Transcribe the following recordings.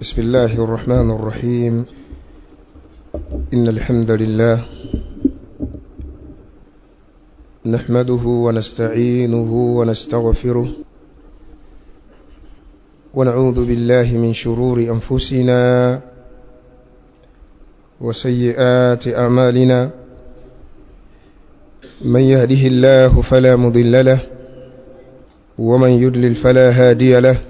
بسم الله الرحمن الرحيم. إن الحمد لله نحمده ونستعينه ونستغفره ونعوذ بالله من شرور أنفسنا وسيئات أعمالنا. من يهده الله فلا مضل له ومن يدلل فلا هادي له.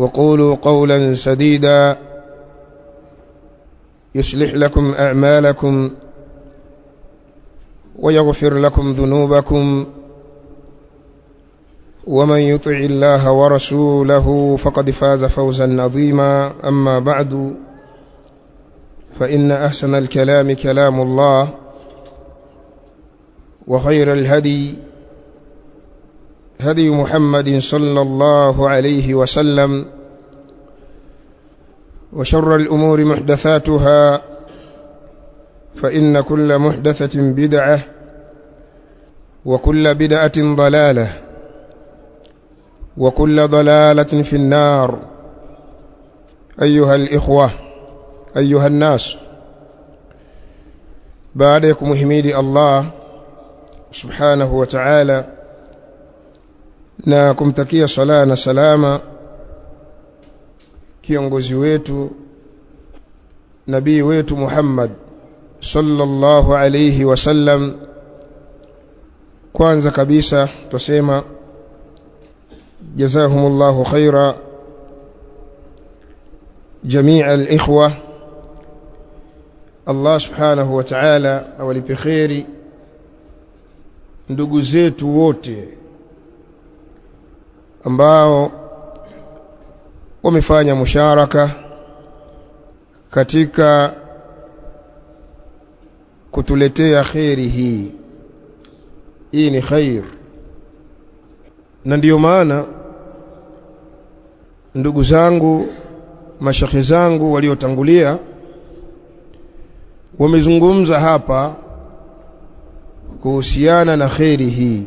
وقولوا قولا سديدا. يصلح لكم أعمالكم ويغفر لكم ذنوبكم. ومن يطع الله ورسوله فقد فاز فوزا عظيما. أما بعد فإن أحسن الكلام كلام الله وخير الهدي هدي محمد صلى الله عليه وسلم وشر الأمور محدثاتها فإن كل محدثة بدعة وكل بدعة ضلالة وكل ضلالة في النار. أيها الإخوة أيها الناس بعدكم حميد الله wa ta'ala na kumtakia sala na salama kiongozi wetu nabii wetu Muhammad sallallahu alayhi wasallam kwanza kabisa tusema jazahumullahu khaira jamii al-ikhwa. Allah subhanahu wa ta'ala awalipe khairi ndugu zetu wote ambao wamefanya musharaka katika kutuletea khairi hii. Hii ni khair. Na ndiyo maana ndugu zangu mashekhe zangu waliotangulia wamezungumza hapa kuhusiana na kheri hii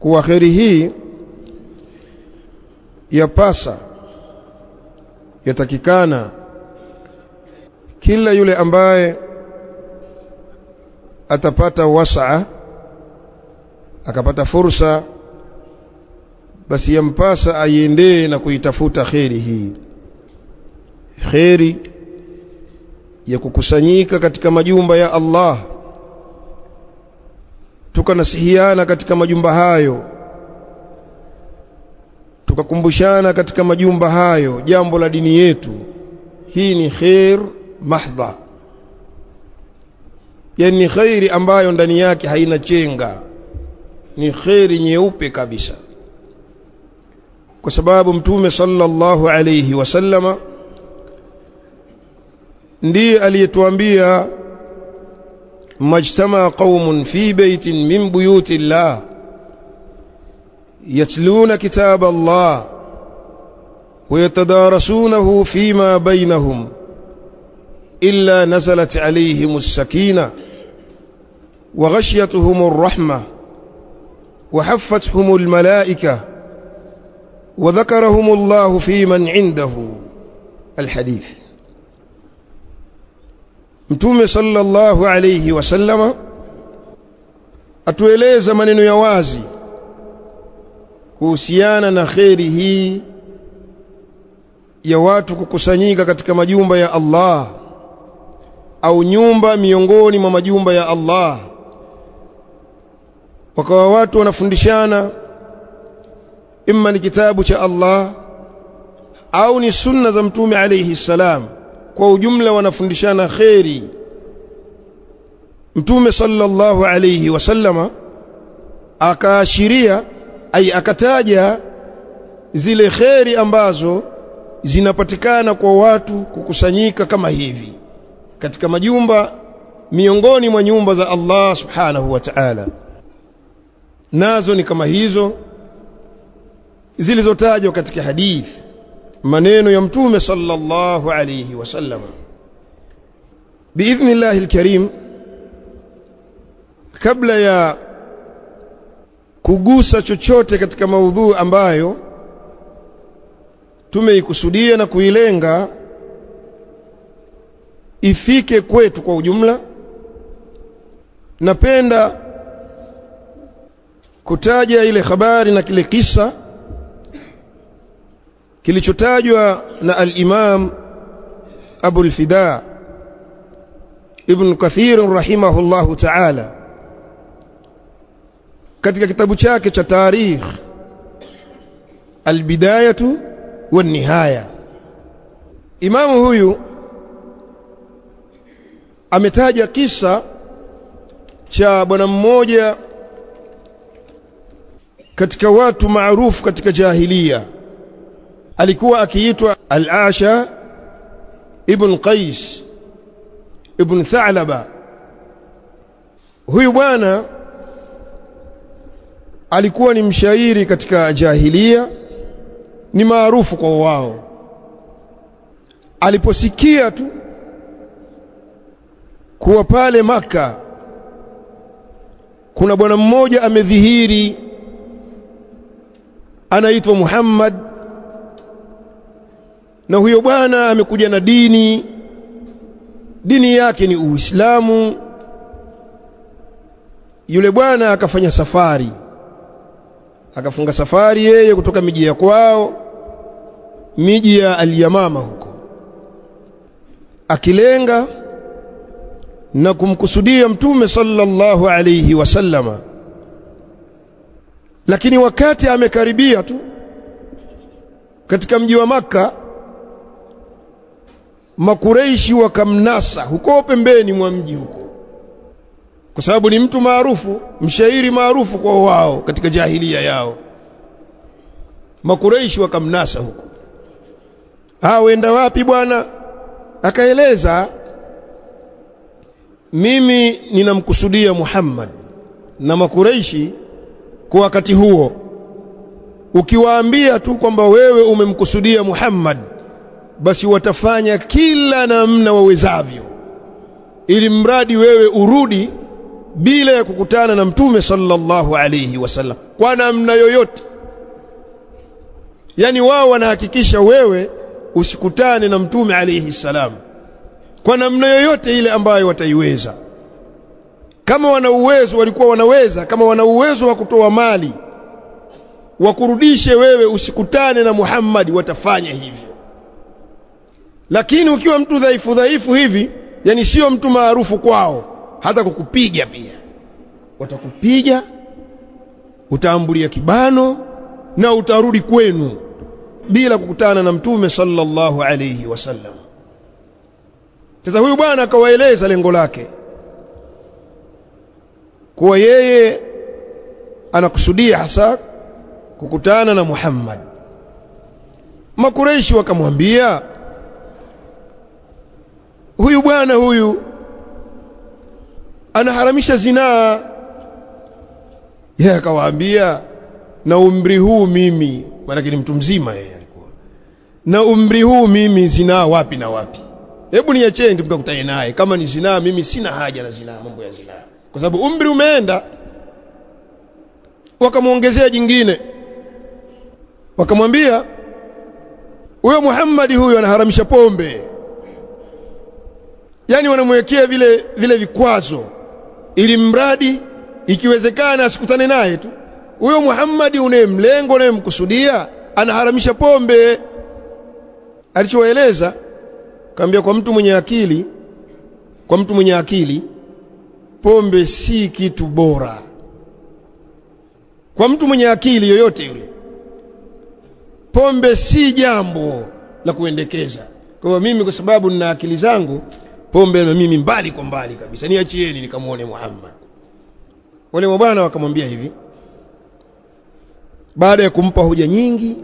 kuwa kheri hii yapasa yatakikana kila yule ambaye atapata wasaa akapata fursa basi yampasa aiendee na kuitafuta kheri hii. Kheri ya kukusanyika katika majumba ya Allah tukanasihiana katika majumba hayo tukakumbushana katika majumba hayo jambo la dini yetu. Hii ni khair mahdha yani ni khairi ambayo ndani yake haina chenga ni khairi nyeupe kabisa kwa sababu mtume sallallahu alayhi wasallama ndiye aliyetuambia مجتمع قوم في بيت من بيوت الله يتلون كتاب الله ويتدارسونه فيما بينهم إلا نزلت عليهم السكينة وغشيتهم الرحمة وحفتهم الملائكة وذكرهم الله في من عنده. الحديث. Mtume sallallahu alayhi wasallama atueleza maneno ya wazi kuhusiana na kheri hii ya watu kukusanyika katika majumba ya Allah au nyumba miongoni mwa majumba ya Allah. Wakawa watu wanafundishana imma ni kitabu cha Allah au ni sunna za mtume alayhi salam kwa ujumla wanafundishana kheri. Mtume sallallahu alayhi wasallama akaashiria ai akataja zile kheri ambazo zinapatikana kwa watu kukusanyika kama hivi katika majumba miongoni mwa nyumba za Allah subhanahu wa ta'ala. Nazo ni kama hizo zilizotajwa katika hadithi maneno ya mtume sallallahu alayhi wasallam biidhnillah alkarim kabla ya kugusa chochote katika maudhui ambayo tumeikusudia na kuilenga ifike kwetu kwa ujumla napenda kutaja ile habari na kile kisa kilichotajwa na al-Imam Abu al-Fida Ibn Kathir rahimahullahu ta'ala katika kitabu chake cha tarikh al-Bidayatu wan-Nihaya. Imamu huyu ametaja kisa cha bwana mmoja katika watu maarufu katika jahiliya alikuwa akiitwa Al-Asha ibn Qais ibn Tha'laba. Huyu bwana alikuwa ni mshairi katika jahilia ni maarufu kwa wao. Aliposikia tu kuwa pale maka kuna bwana mmoja amedhihiri anaitwa Muhammad na huyo bwana amekuja na dini. Dini yake ni Uislamu. Yule bwana akafanya safari. Akafunga safari yeye kutoka miji ya kwao miji ya Al-Yamama huko. Akilenga na kumkusudia mtume sallallahu alayhi wasallama lakini wakati amekaribia tu katika mji wa maka makureishi wakamnasa huko pembeni mwa mji huko. Kwa sababu ni mtu maarufu mshairi maarufu kwa wao katika jahilia yao. Makureishi wakamnasa huko. Awenda wenda wapi bwana? Akaeleza mimi ninamkusudia Muhammad na makureishi kwa wakati huo. Ukiwaambia tu kwamba wewe umemkusudia Muhammad basi watafanya kila namna wawezavyo ili mradi wewe urudi bila ya kukutana na mtume sallallahu alayhi wasallam kwa namna yoyote. Yani wao wanahakikisha wewe usikutane na mtume alayhi salam kwa namna yoyote ile ambayo wataiweza. Kama wana uwezo walikuwa wanaweza kama wana uwezo wa kutoa mali wakurudishe wewe usikutane na Muhammad watafanya hivyo lakini ukiwa mtu dhaifu dhaifu hivi yani sio mtu maarufu kwao hata kukupiga pia. Watakupiga utaambulia kibano na utarudi kwenu bila kukutana na mtume sallallahu alayhi wasallam. Sasa huyu bwana akawaeleza lengo lake kuwa yeye anakusudia hasa kukutana na Muhammad. Makureishi wakamwambia huyu bwana huyu anaharamisha zinaa. Yeye akawaambia na umri huu mimi lakini ni mtu mzima yeye alikuwa. Na umri huu mimi zinaa wapi na wapi? Hebu niacheni tukakutane naye. Kama ni zinaa mimi sina haja na zinaa mambo ya zinaa. Kwa sababu umri umeenda. Wakamuongezea jingine. Wakamwambia huyo Muhammad huyo anaharamisha pombe yani wanamwekea vile vile vikwazo. Ili mradi ikiwezekana asikutane naye tu. Huyo Muhammad unayemlengo unayemkusudia anaharamisha pombe. Alichoeleza kaambia kwa mtu mwenye akili kwa mtu mwenye akili pombe si kitu bora. Kwa mtu mwenye akili yoyote yule pombe si jambo la kuendekeza. Kwa hiyo mimi kwa sababu nina akili zangu pombe na mimi mbali kwa mbali kabisa. Niachieni nikamuone Muhammad. Wale mabwana wakamwambia hivi baada ya kumpa hoja nyingi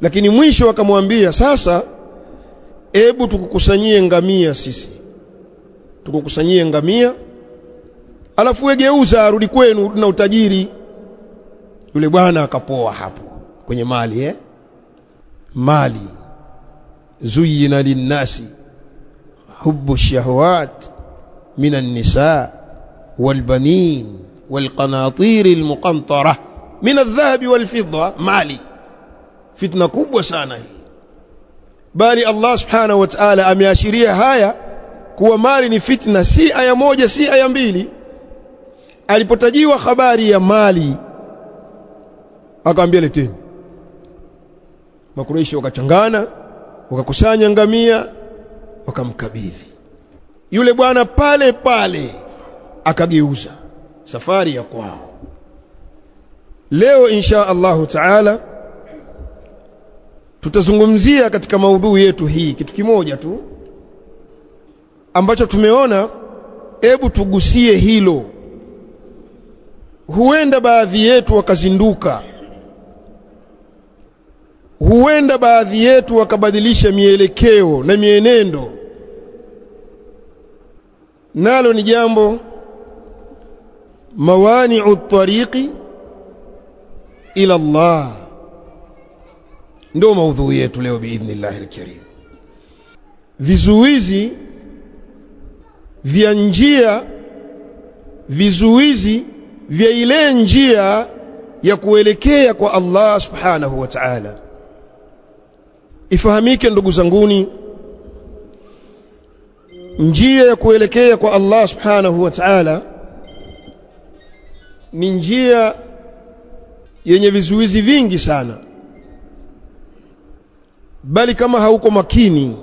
lakini mwisho wakamwambia sasa hebu tukukusanyie ngamia sisi. Tukukusanyie ngamia alafu wegeuza arudi kwenu na utajiri. Yule bwana akapoa hapo kwenye mali eh? Mali. Zuyina linnasi hubu shahawat min an-nisa wal-banin wal-qanatir al-muqantara min adh-dhahab wal-fidda mali fitna kubwa sana hii bali Allah subhanahu wa ta'ala ameashiria haya kuwa mali ni fitna si aya moja si aya mbili alipotajiwa habari ya mali akaambia leteni makureishi wakachangana wakakusanya ngamia wakamkabidhi. Yule bwana pale pale akageuza safari ya kwao. Leo insha Allahu taala tutazungumzia katika maudhui yetu hii kitu kimoja tu ambacho tumeona hebu tugusie hilo. Huenda baadhi yetu wakazinduka huenda baadhi yetu wakabadilisha mielekeo na mienendo. Nalo ni jambo mawani'u tariqi ila Allah. Ndio maudhui yetu leo biidhnillahi alkarim. Vizuizi vya njia vizuizi vya ile njia ya kuelekea kwa Allah subhanahu wa ta'ala ifahamike ndugu zanguni njia ya kuelekea kwa Allah subhanahu wa ta'ala ni njia yenye vizuizi vingi sana. Bali kama hauko makini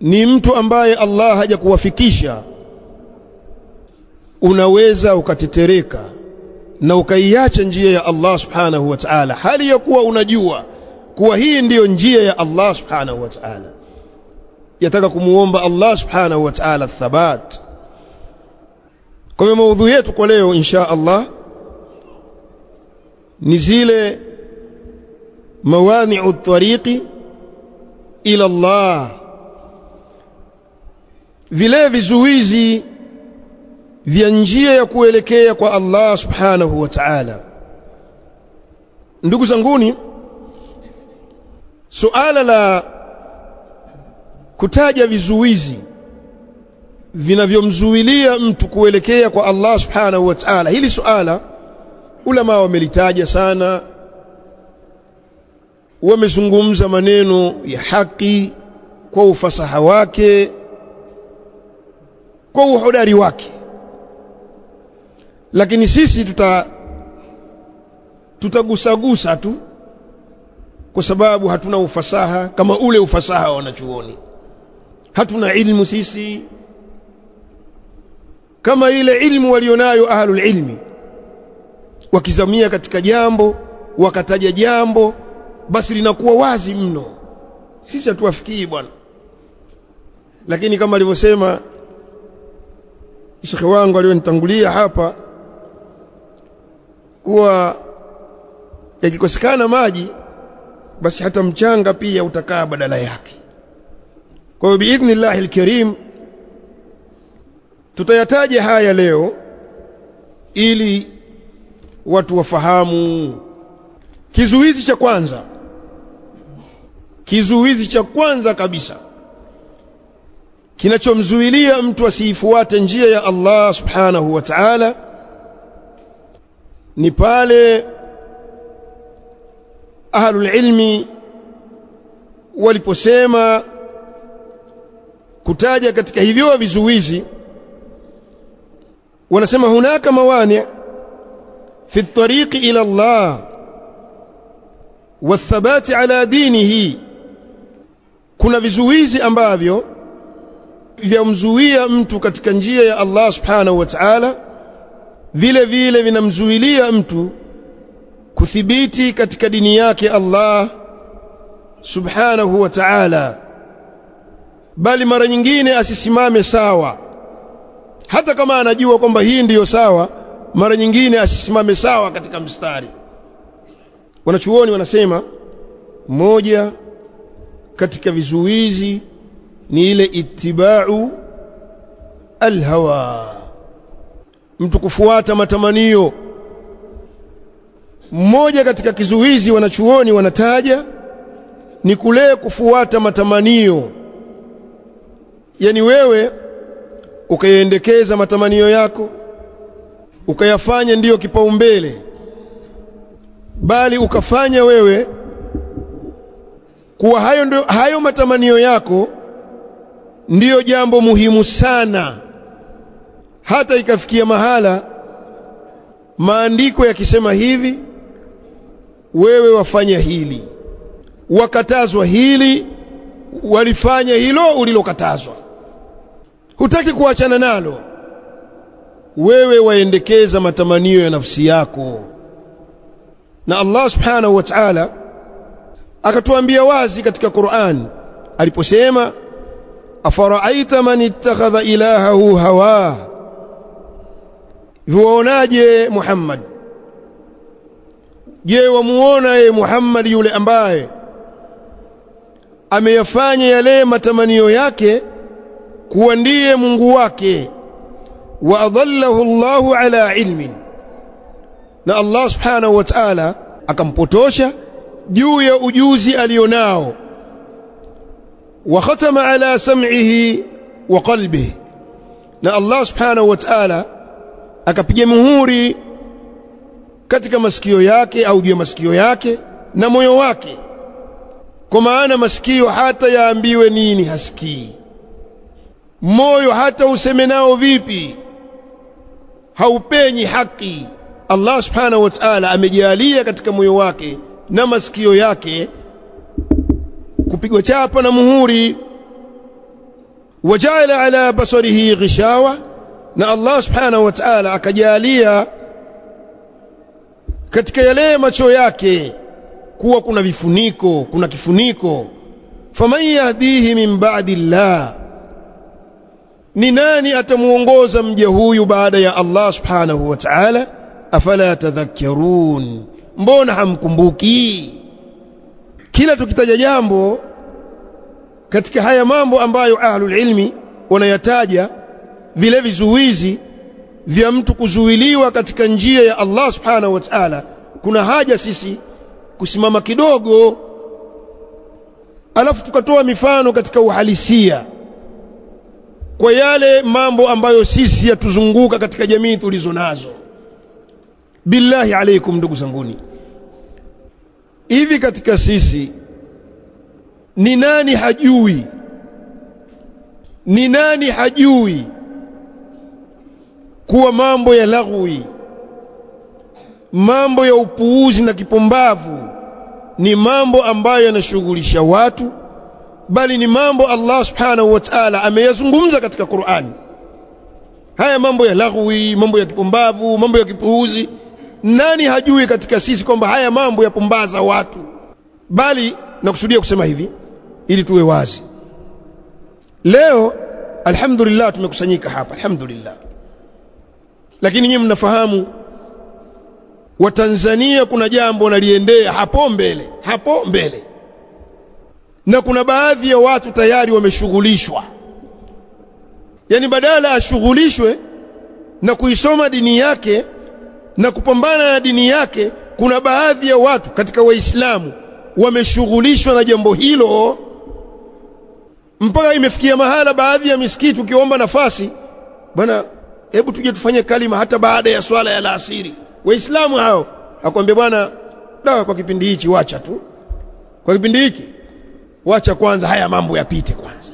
ni mtu ambaye Allah hajakuwafikisha unaweza ukatetereka na ukaiacha njia ya Allah subhanahu wa ta'ala. Hali ya kuwa unajua kuwa hii ndiyo njia ya Allah subhanahu wa ta'ala. Yataka kumuomba Allah subhanahu wa ta'ala thabat. Kwa hiyo yetu kwa leo insha Allah ni zile mawani'u tariqi ila Allah. Vile vizuizi vya njia ya kuelekea kwa Allah subhanahu wa ta'ala. Ndugu zanguni suala la kutaja vizuizi vinavyomzuilia mtu kuelekea kwa Allah subhanahu wa ta'ala hili suala ulama wamelitaja sana. Wamezungumza maneno ya haki kwa ufasaha wake kwa uhodari wake lakini sisi tuta tutagusagusa tu kwa sababu hatuna ufasaha kama ule ufasaha wa wanachuoni. Hatuna ilmu sisi. Kama ile ilmu walionayo ahlul ilmi wakizamia katika jambo wakataja jambo basi linakuwa wazi mno. Sisi hatuwafikii bwana. Lakini kama alivyosema shekhe wangu aliyonitangulia hapa kuwa yakikosekana maji basi hata mchanga pia utakaa badala yake. Kwa hiyo biidhnillahi alkarim tutayataja haya leo ili watu wafahamu. Kizuizi cha kwanza kizuizi cha kwanza kabisa kinachomzuilia mtu asiifuate njia ya Allah subhanahu wa ta'ala ni pale ahlul ilmi waliposema kutaja katika hivyo vizuizi wanasema hunaka mawani fi tariqi ila Allah wathabati ala dinihi. Kuna vizuizi ambavyo vyamzuia mtu katika njia ya Allah subhanahu wa ta'ala vile vile vinamzuilia mtu kuthibiti katika dini yake Allah subhanahu wa ta'ala. Bali mara nyingine asisimame sawa. Hata kama anajua kwamba hii ndiyo sawa mara nyingine asisimame sawa katika mstari. Wanachuoni wanasema moja katika vizuizi ni ile itibau alhawa mtu kufuata matamanio. Mmoja katika kizuizi wanachuoni wanataja ni kule kufuata matamanio. Yani wewe ukayaendekeza matamanio yako ukayafanya ndiyo kipaumbele bali ukafanya wewe kuwa hayo, ndio, hayo matamanio yako ndiyo jambo muhimu sana hata ikafikia mahala maandiko yakisema hivi wewe wafanya hili. Wakatazwa hili walifanya hilo ulilokatazwa. Hutaki kuachana nalo. Wewe waendekeza matamanio ya nafsi yako. Na Allah subhanahu wa ta'ala akatuambia wazi katika Qur'an aliposema afaraaita man ittakhadha ilahahu hawa viwaonaje Muhammad je wamuona ye Muhammad yule ambaye ameyafanya yale matamanio yake kuwa ndiye Mungu wake wa adallahu Allahu ala ilmin na Allah subhanahu wa ta'ala akampotosha juu ya ujuzi alionao wa khatama ala sam'ihi wa qalbihi na Allah subhanahu wa ta'ala akapiga muhuri katika masikio yake au juu ya masikio yake na moyo wake. Kwa maana masikio hata yaambiwe nini hasikii. Moyo hata useme nao vipi haupenyi haki. Allah subhanahu wa ta'ala amejalia katika moyo wake na masikio yake kupigwa chapa na muhuri. Wajaala ala basarihi ghishawa na Allah subhanahu wa ta'ala akajalia katika yale macho yake kuwa kuna vifuniko kuna kifuniko. Faman yahdihi min ba'di Allah ni nani atamuongoza mja huyu baada ya Allah subhanahu wa ta'ala? Afala tadhakkarun mbona hamkumbuki? Kila tukitaja jambo katika haya mambo ambayo ahlul ilmi wanayataja vile vizuizi vya mtu kuzuiliwa katika njia ya Allah subhanahu wa ta'ala kuna haja sisi kusimama kidogo alafu tukatoa mifano katika uhalisia kwa yale mambo ambayo sisi yatuzunguka katika jamii tulizo nazo. Billahi alaikum ndugu zanguni. Hivi katika sisi ni nani hajui? Ni nani hajui kuwa mambo ya laghwi mambo ya upuuzi na kipumbavu ni mambo ambayo yanashughulisha watu bali ni mambo Allah subhanahu wa ta'ala ameyazungumza katika Qur'ani. haya mambo ya laghwi mambo ya kipumbavu mambo ya kipuuzi nani hajui katika sisi kwamba haya mambo yapumbaza watu? Bali nakusudia kusema hivi ili tuwe wazi. Leo alhamdulillah tumekusanyika hapa alhamdulillah lakini nyinyi mnafahamu watanzania kuna jambo naliendea hapo mbele hapo mbele. Na kuna baadhi ya watu tayari wameshughulishwa. Yaani badala ashughulishwe na kuisoma dini yake na kupambana na dini yake kuna baadhi ya watu katika waislamu wameshughulishwa na jambo hilo. Mpaka imefikia mahala baadhi ya misikiti ukiomba nafasi bwana hebu tuje tufanye kalima hata baada ya swala ya alasiri waislamu hao akwambia bwana dawa kwa kipindi hichi wacha tu. Kwa kipindi hiki wacha kwanza haya mambo yapite kwanza.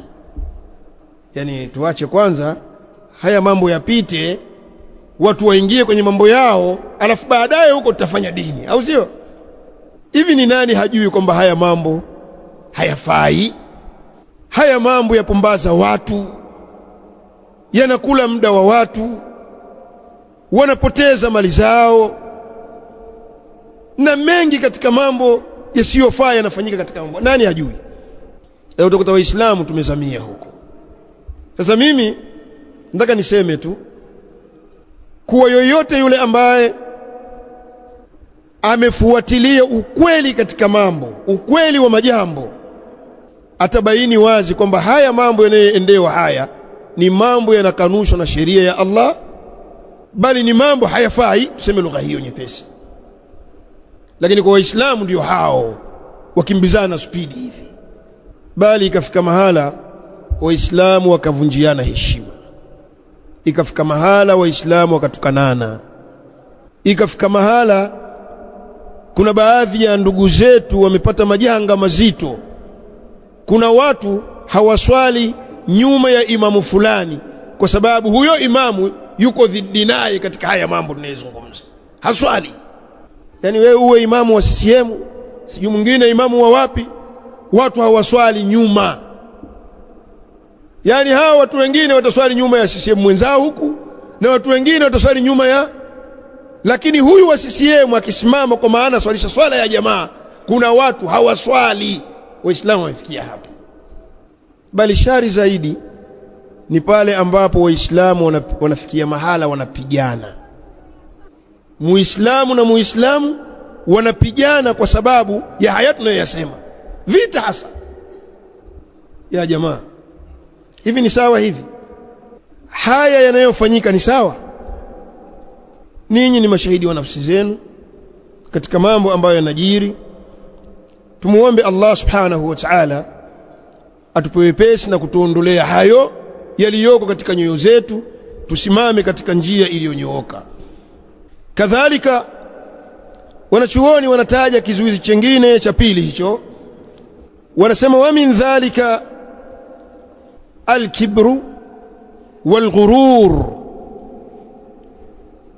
Yani tuache kwanza haya mambo yapite watu waingie kwenye mambo yao alafu baadaye huko tutafanya dini au sio? Hivi ni nani hajui kwamba haya mambo hayafai? Haya mambo yapumbaza watu yanakula muda wa watu wanapoteza mali zao na mengi katika mambo yasiyofaa yanafanyika katika mambo nani ajui? leo utakuta waislamu tumezamia huko sasa mimi nataka niseme tu kuwa yoyote yule ambaye amefuatilia ukweli katika mambo ukweli wa majambo atabaini wazi kwamba haya mambo yanayoendewa haya ni mambo yanakanushwa na sheria ya Allah bali ni mambo hayafai. Tuseme lugha hiyo nyepesi. Lakini kwa waislamu ndio hao wakimbizana spidi hivi. Bali ikafika mahala waislamu wakavunjiana heshima. Ikafika mahala waislamu wakatukanana. Ikafika mahala kuna baadhi ya ndugu zetu wamepata majanga mazito. Kuna watu hawaswali nyuma ya imamu fulani kwa sababu huyo imamu yuko dhidi naye katika haya mambo tunayozungumza. Haswali. Yani wewe uwe imamu wa CCM sijui mwingine imamu wa wapi watu hawaswali nyuma. Yani hawa watu wengine wataswali nyuma ya CCM mwenzao huku na watu wengine wataswali nyuma ya lakini huyu wa CCM akisimama kwa maana swalisha swala ya jamaa kuna watu hawaswali. Waislamu wamefikia hapo bali shari zaidi ni pale ambapo waislamu wanafikia mahala wanapigana. Muislamu na muislamu wanapigana kwa sababu ya haya tunayoyasema. Vita hasa. Ya jamaa. Hivi ni sawa hivi? Haya yanayofanyika ni sawa? Ninyi ni mashahidi wa nafsi zenu katika mambo ambayo yanajiri. Tumuombe Allah subhanahu wa ta'ala atupe wepesi na kutuondolea hayo yaliyoko katika nyoyo zetu tusimame katika njia iliyonyooka. Kadhalika wanachuoni wanataja kizuizi chengine cha pili hicho. Wanasema wa min dhalika alkibru walghurur.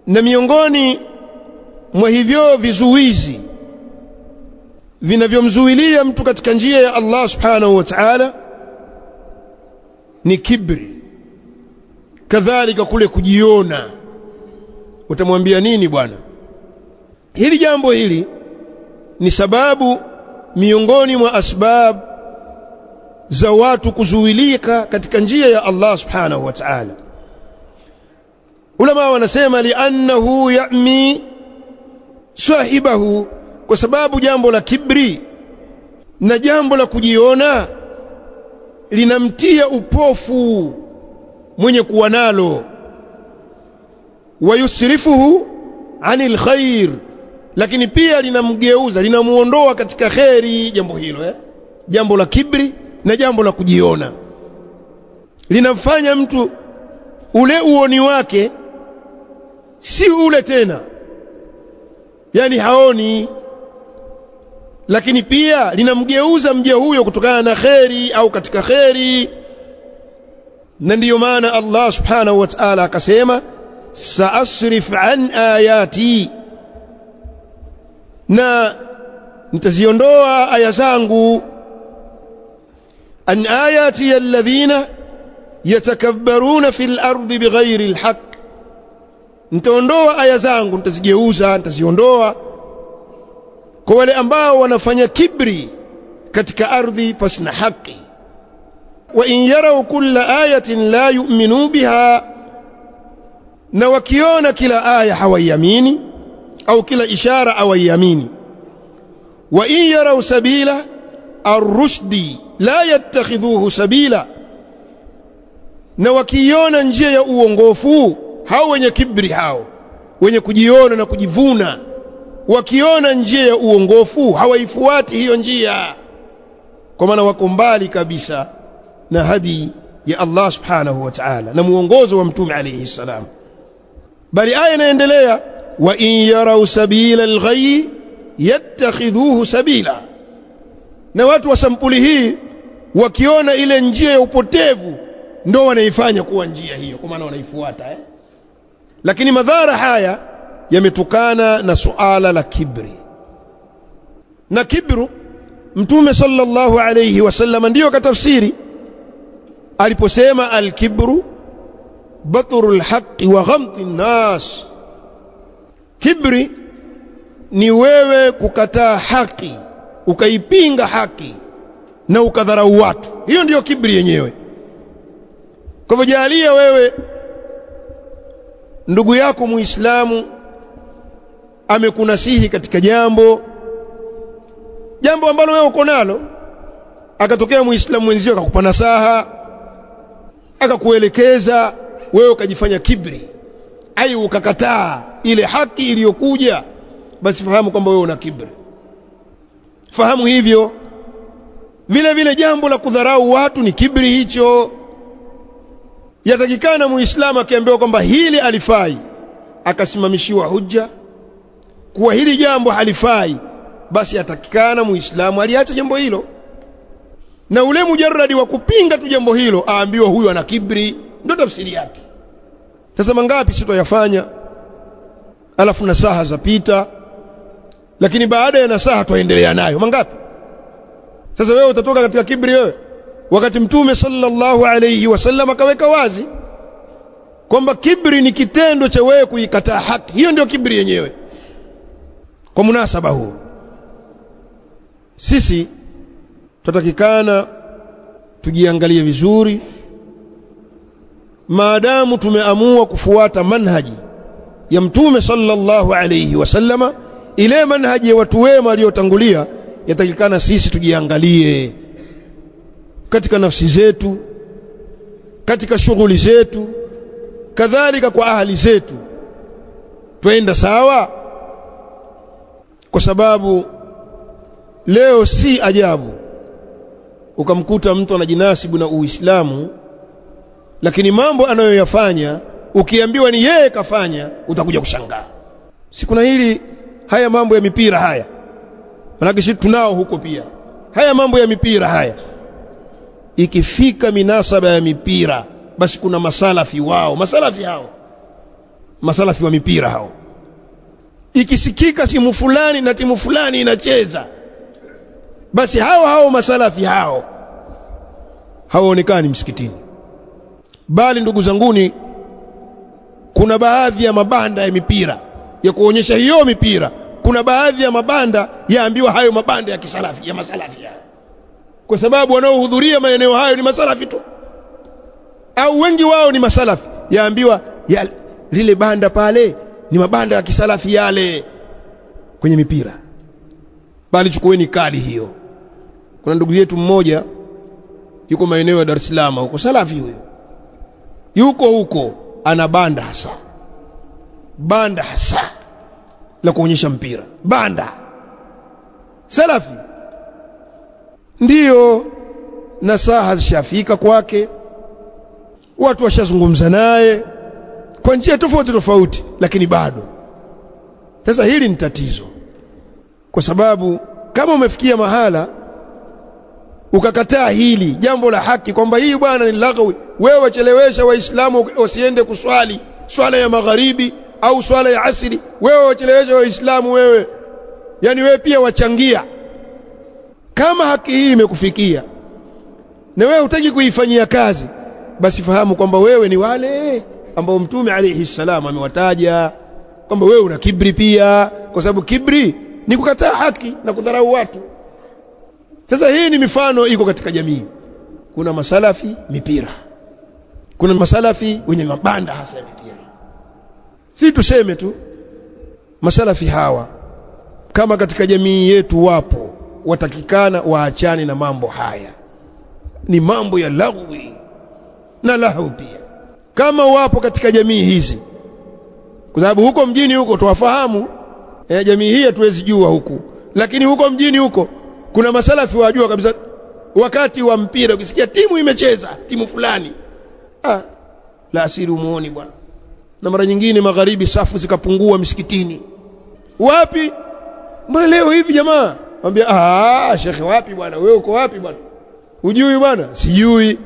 Na miongoni mwa hivyo vizuizi vinavyomzuilia mtu katika njia ya Allah subhanahu wa ta'ala ni kibri. Kadhalika kule kujiona. Utamwambia nini bwana? Hili jambo hili ni sababu miongoni mwa asbab za watu kuzuilika katika njia ya Allah subhanahu wa ta'ala. Ulama wanasema li'annahu ya'mi sahibahu kwa sababu jambo la kibri na jambo la kujiona linamtia upofu mwenye kuwa nalo. Wayusrifuhu ani khair lakini pia linamgeuza linamuondoa katika kheri jambo hilo eh? jambo la kibri na jambo la kujiona. Linamfanya mtu ule uoni wake si ule tena. Yani haoni lakini pia linamgeuza mja huyo kutokana na kheri au katika kheri. Na ndiyo maana Allah subhanahu wa ta'ala akasema saasrif an ayati. Na nitaziondoa aya zangu. An ayati alladhina yatakabbaruna fil ardi bighairi alhaq nitaondoa aya zangu nitazigeuza nitaziondoa kwa wale ambao wanafanya kibri katika ardhi pasina haki. Wa in yarau kulla ayatin la yu'minu biha na wakiona kila aya hawaiamini au kila ishara hawaiamini. Wa in yarau sabila arrushdi la yattakhidhuhu sabila na wakiona njia ya uongofu hao wenye kibri hao wenye kujiona na kujivuna wakiona njia ya uongofu hawaifuati hiyo njia. Kwa maana wako mbali kabisa na hadi ya Allah subhanahu wa ta'ala na muongozo wa mtume alayhi salam. Bali aya inaendelea wa in yarau sabila alghayy yattakhidhuhu sabila. Na watu wa sampuli hii wakiona ile njia ya upotevu ndo wanaifanya kuwa njia hiyo kwa maana wanaifuata eh? lakini madhara haya yametokana na suala la kibri. Na kibru mtume sallallahu alayhi wasallam ndiyo katafsiri. Aliposema alkibru batru alhaqi wa ghamti nnas kibri ni wewe kukataa haki ukaipinga haki na ukadharau watu. Hiyo ndiyo kibri yenyewe. Kwa hivyo wewe ndugu yako muislamu amekunasihi katika jambo jambo ambalo wewe uko nalo. Akatokea muislamu mwenzio akakupa nasaha akakuelekeza wewe ukajifanya kibri ai ukakataa ile haki iliyokuja basi fahamu kwamba wewe una kibri. Fahamu hivyo. Vile vile jambo la kudharau watu ni kibri hicho. Yatakikana muislamu akiambiwa kwamba hili alifai akasimamishiwa hujja kuwa hili jambo halifai basi atakikana muislamu aliacha jambo hilo. Na ule mujarradi wa kupinga tu jambo hilo aambiwa huyu ana kibri ndio tafsiri yake. Sasa mangapi sitoyafanya? Alafu nasaha zapita lakini baada ya nasaha twaendelea nayo. Mangapi? Sasa wewe utatoka katika kibri wewe? Wakati mtume sallallahu alayhi wasallam akaweka wazi kwamba kibri ni kitendo cha wewe kuikataa haki. Hiyo ndio kibri yenyewe kwa munasaba huu sisi tutatakikana tujiangalie vizuri. Maadamu tumeamua kufuata manhaji ya mtume sallallahu alayhi wasallama ile manhaji ya watu wema waliotangulia yatakikana sisi tujiangalie katika nafsi zetu katika shughuli zetu kadhalika kwa ahali zetu. Twenda sawa kwa sababu leo si ajabu ukamkuta mtu anajinasibu na Uislamu lakini mambo anayoyafanya ukiambiwa ni yeye kafanya utakuja kushangaa. Siku na hili haya mambo ya mipira haya manake sisi tunao huko pia. Haya mambo ya mipira haya ikifika minasaba ya mipira basi kuna masalafi wao masalafi hao masalafi wa mipira hao ikisikika timu fulani na timu fulani inacheza basi hao hao masalafi hao hawaonekani msikitini. Bali ndugu zanguni kuna baadhi ya mabanda ya mipira ya kuonyesha hiyo mipira. Kuna baadhi ya mabanda yaambiwa hayo mabanda ya kisalafi ya masalafi hayo kwa sababu wanaohudhuria maeneo hayo ni masalafi tu. Au wengi wao ni masalafi. Yaambiwa ya, lile banda pale ni mabanda ya kisalafi yale kwenye mipira. Bali chukueni kadi hiyo. Kuna ndugu yetu mmoja yuko maeneo ya Dar es Salaam huko salafi huyo. Yuko huko ana banda hasa. Banda hasa la kuonyesha mpira. Banda. Salafi. Ndiyo na saha zishafika kwake. Watu washazungumza naye kwa njia tofauti tofauti lakini bado. Sasa hili ni tatizo. Kwa sababu kama umefikia mahala ukakataa hili jambo la haki kwamba hii bwana ni lagwi, wewe wachelewesha waislamu wasiende kuswali swala ya magharibi au swala ya asri wewe wachelewesha waislamu wewe. Yani wewe pia wachangia. Kama haki hii imekufikia na wewe hutaki kuifanyia kazi basi fahamu kwamba wewe ni wale ambao mtume alayhi salam amewataja kwamba wewe una kibri pia kwa sababu kibri ni kukataa haki na kudharau watu. Sasa hii ni mifano iko katika jamii. Kuna masalafi mipira. Kuna masalafi wenye mabanda hasa ya mipira. Si tuseme tu masalafi hawa kama katika jamii yetu wapo watakikana waachane na mambo haya. Ni mambo ya lagwi na lahu pia kama wapo katika jamii hizi kwa sababu huko mjini huko tuwafahamu eh, jamii hii hatuwezi jua huku. Lakini huko mjini huko kuna masalafi wajua kabisa wakati wa mpira ukisikia timu imecheza timu fulani. Ah, la asiri umuoni bwana. Na mara nyingine magharibi safu zikapungua msikitini wapi? Mbona leo hivi jamaa? Mwambia ah shekhe wapi bwana? Wewe uko wapi bwana? Hujui bwana? Sijui.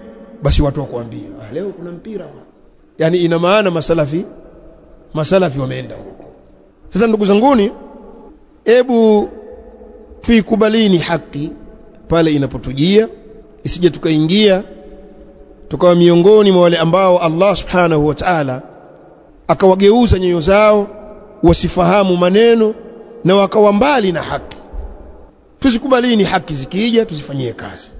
Basi watu wakuambia ah, leo kuna mpira bwana yani ina maana masalafi masalafi wameenda huko. Sasa ndugu zanguni ebu tuikubalini haki pale inapotujia isije tukaingia tukawa miongoni mwa wale ambao Allah subhanahu wa ta'ala akawageuza nyoyo zao wasifahamu maneno na wakawa mbali na haki. Tuzikubalini haki zikija tuzifanyie kazi